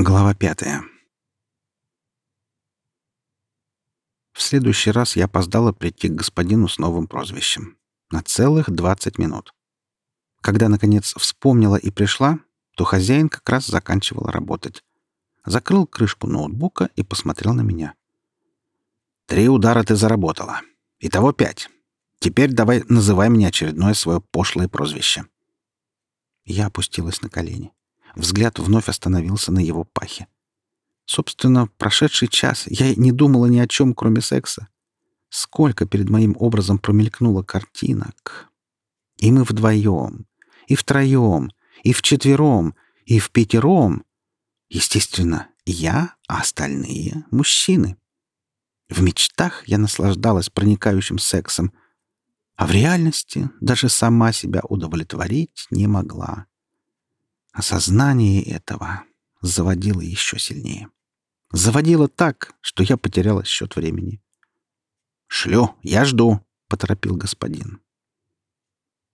Глава пятая. В следующий раз я опоздала прийти к господину с новым прозвищем. На целых 20 минут. Когда, наконец, вспомнила и пришла, то хозяин как раз заканчивал работать. Закрыл крышку ноутбука и посмотрел на меня. «Три удара ты заработала. Итого пять. Теперь давай называй мне очередное свое пошлое прозвище». Я опустилась на колени. Взгляд вновь остановился на его пахе. Собственно, прошедший час я не думала ни о чем, кроме секса. Сколько перед моим образом промелькнуло картинок. И мы вдвоем, и втроем, и вчетвером, и в пятером. Естественно, я, а остальные — мужчины. В мечтах я наслаждалась проникающим сексом, а в реальности даже сама себя удовлетворить не могла. Осознание этого заводило еще сильнее. Заводило так, что я потеряла счет времени. «Шлю, я жду», — поторопил господин.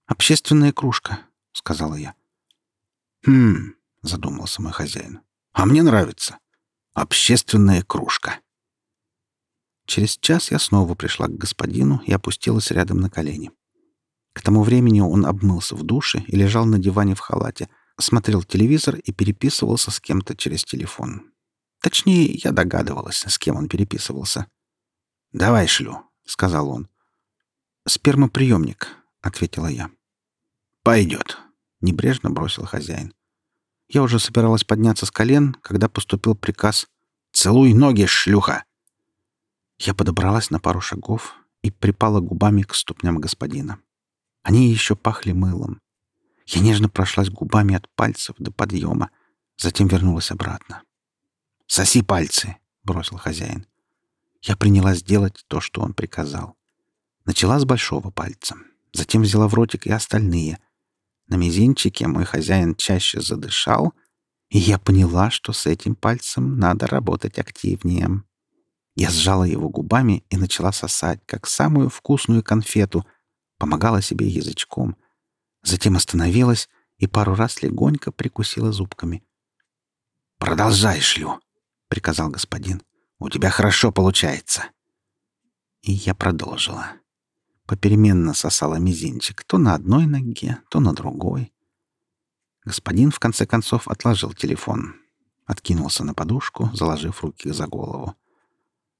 «Общественная кружка», — сказала я. «Хм», — задумался мой хозяин. «А мне нравится. Общественная кружка». Через час я снова пришла к господину и опустилась рядом на колени. К тому времени он обмылся в душе и лежал на диване в халате — смотрел телевизор и переписывался с кем-то через телефон. Точнее, я догадывалась, с кем он переписывался. «Давай шлю», — сказал он. «Спермоприемник», — ответила я. «Пойдет», — небрежно бросил хозяин. Я уже собиралась подняться с колен, когда поступил приказ «Целуй ноги, шлюха!». Я подобралась на пару шагов и припала губами к ступням господина. Они еще пахли мылом. Я нежно прошлась губами от пальцев до подъема, затем вернулась обратно. «Соси пальцы!» — бросил хозяин. Я принялась делать то, что он приказал. Начала с большого пальца, затем взяла в ротик и остальные. На мизинчике мой хозяин чаще задышал, и я поняла, что с этим пальцем надо работать активнее. Я сжала его губами и начала сосать, как самую вкусную конфету, помогала себе язычком — Затем остановилась и пару раз легонько прикусила зубками. «Продолжай, шлю!» — приказал господин. «У тебя хорошо получается!» И я продолжила. Попеременно сосала мизинчик то на одной ноге, то на другой. Господин, в конце концов, отложил телефон. Откинулся на подушку, заложив руки за голову.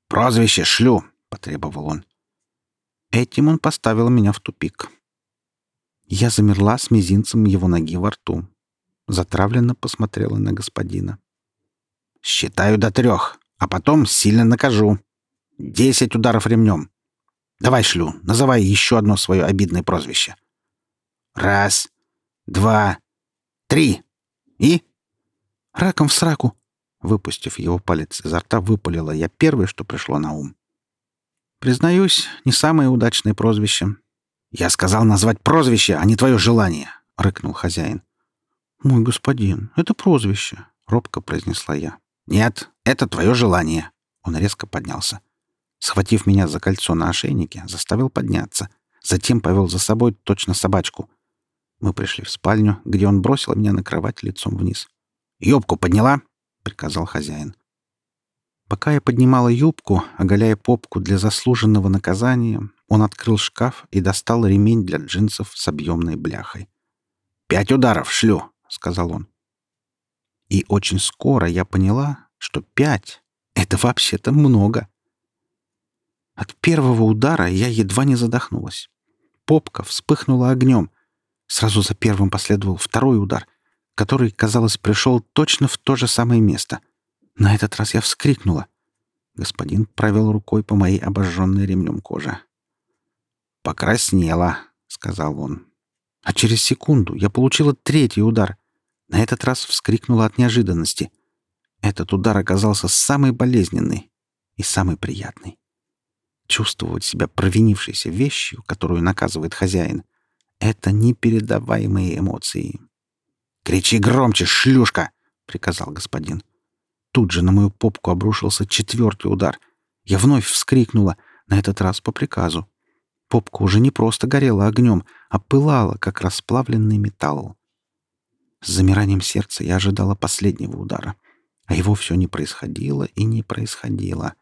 «Прозвище шлю!» — потребовал он. Этим он поставил меня в тупик. Я замерла с мизинцем его ноги во рту. Затравленно посмотрела на господина. «Считаю до трех, а потом сильно накажу. Десять ударов ремнем. Давай, шлю, называй еще одно свое обидное прозвище. Раз, два, три. И...» «Раком в сраку!» Выпустив его палец изо рта, выпалила я первое, что пришло на ум. Признаюсь, не самое удачное прозвище, «Я сказал назвать прозвище, а не твое желание», — рыкнул хозяин. «Мой господин, это прозвище», — робко произнесла я. «Нет, это твое желание». Он резко поднялся. Схватив меня за кольцо на ошейнике, заставил подняться. Затем повел за собой точно собачку. Мы пришли в спальню, где он бросил меня на кровать лицом вниз. «Юбку подняла?» — приказал хозяин. Пока я поднимала юбку, оголяя попку для заслуженного наказания, он открыл шкаф и достал ремень для джинсов с объемной бляхой. «Пять ударов шлю», — сказал он. И очень скоро я поняла, что пять — это вообще-то много. От первого удара я едва не задохнулась. Попка вспыхнула огнем. Сразу за первым последовал второй удар, который, казалось, пришел точно в то же самое место. На этот раз я вскрикнула. Господин провел рукой по моей обожженной ремнем коже. «Покраснела», — сказал он. А через секунду я получила третий удар. На этот раз вскрикнула от неожиданности. Этот удар оказался самый болезненный и самый приятный. Чувствовать себя провинившейся вещью, которую наказывает хозяин, — это непередаваемые эмоции. «Кричи громче, шлюшка!» — приказал господин. Тут же на мою попку обрушился четвертый удар. Я вновь вскрикнула, на этот раз по приказу. Попка уже не просто горела огнем, а пылала, как расплавленный металл. С замиранием сердца я ожидала последнего удара. А его все не происходило и не происходило.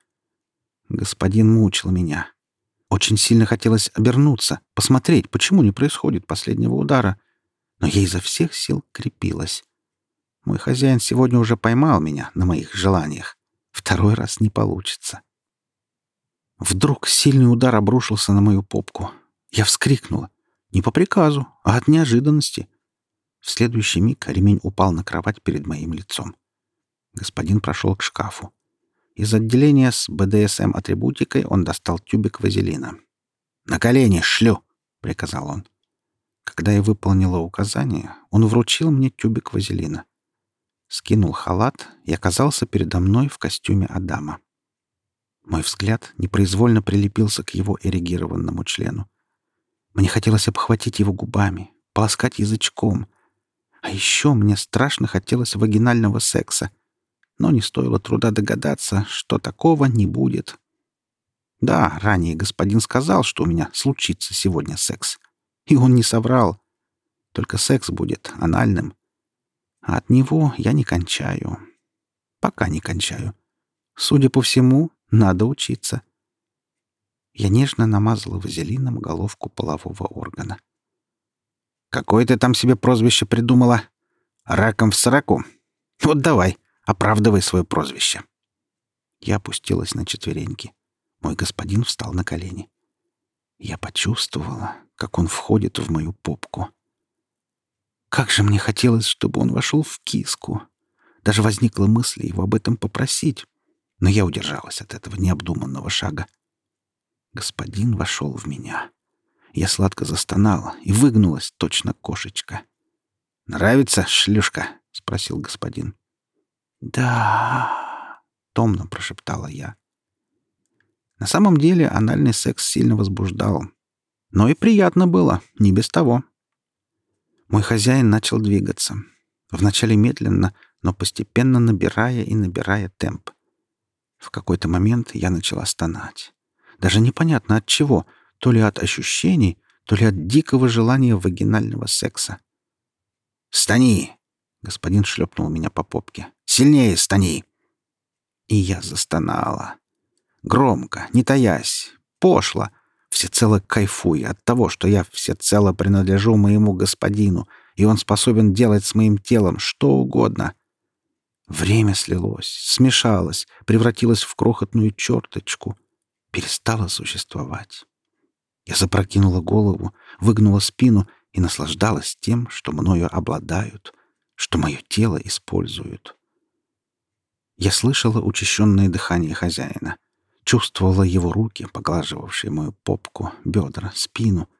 Господин мучил меня. Очень сильно хотелось обернуться, посмотреть, почему не происходит последнего удара. Но я изо всех сил крепилась. Мой хозяин сегодня уже поймал меня на моих желаниях. Второй раз не получится. Вдруг сильный удар обрушился на мою попку. Я вскрикнула. Не по приказу, а от неожиданности. В следующий миг ремень упал на кровать перед моим лицом. Господин прошел к шкафу. Из отделения с БДСМ-атрибутикой он достал тюбик вазелина. «На колени, шлю!» — приказал он. Когда я выполнила указание, он вручил мне тюбик вазелина. Скинул халат и оказался передо мной в костюме Адама. Мой взгляд непроизвольно прилепился к его эрегированному члену. Мне хотелось обхватить его губами, полоскать язычком. А еще мне страшно хотелось вагинального секса. Но не стоило труда догадаться, что такого не будет. Да, ранее господин сказал, что у меня случится сегодня секс. И он не соврал. Только секс будет анальным. А от него я не кончаю. Пока не кончаю. Судя по всему, надо учиться. Я нежно намазала вазелином головку полового органа. «Какое ты там себе прозвище придумала? Раком в сраку? Вот давай, оправдывай свое прозвище». Я опустилась на четвереньки. Мой господин встал на колени. Я почувствовала, как он входит в мою попку. Как же мне хотелось, чтобы он вошел в киску. Даже возникла мысль его об этом попросить но я удержалась от этого необдуманного шага. Господин вошел в меня. Я сладко застонала и выгнулась, точно кошечка. «Нравится, шлюшка?» — спросил господин. «Да...» — томно прошептала я. На самом деле анальный секс сильно возбуждал. Но и приятно было, не без того. Мой хозяин начал двигаться. Вначале медленно, но постепенно набирая и набирая темп. В какой-то момент я начала стонать. Даже непонятно от чего, то ли от ощущений, то ли от дикого желания вагинального секса. «Стани!» — господин шлепнул меня по попке. «Сильнее стани!» И я застонала. Громко, не таясь, пошло, всецело кайфуя от того, что я всецело принадлежу моему господину, и он способен делать с моим телом что угодно — Время слилось, смешалось, превратилось в крохотную черточку, перестало существовать. Я запрокинула голову, выгнула спину и наслаждалась тем, что мною обладают, что мое тело используют. Я слышала учащенное дыхание хозяина, чувствовала его руки, поглаживавшие мою попку, бедра, спину —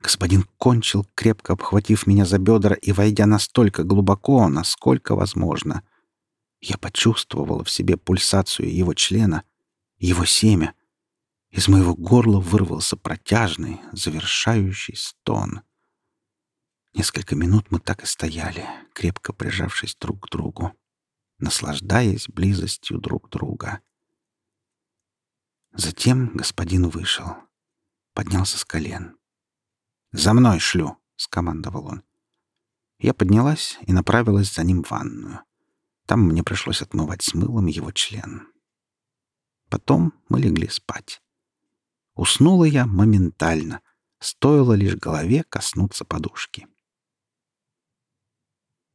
Господин кончил, крепко обхватив меня за бедра и войдя настолько глубоко, насколько возможно. Я почувствовала в себе пульсацию его члена, его семя. Из моего горла вырвался протяжный, завершающий стон. Несколько минут мы так и стояли, крепко прижавшись друг к другу, наслаждаясь близостью друг друга. Затем господин вышел, поднялся с колен, «За мной шлю!» — скомандовал он. Я поднялась и направилась за ним в ванную. Там мне пришлось отмывать с мылом его член. Потом мы легли спать. Уснула я моментально, стоило лишь голове коснуться подушки.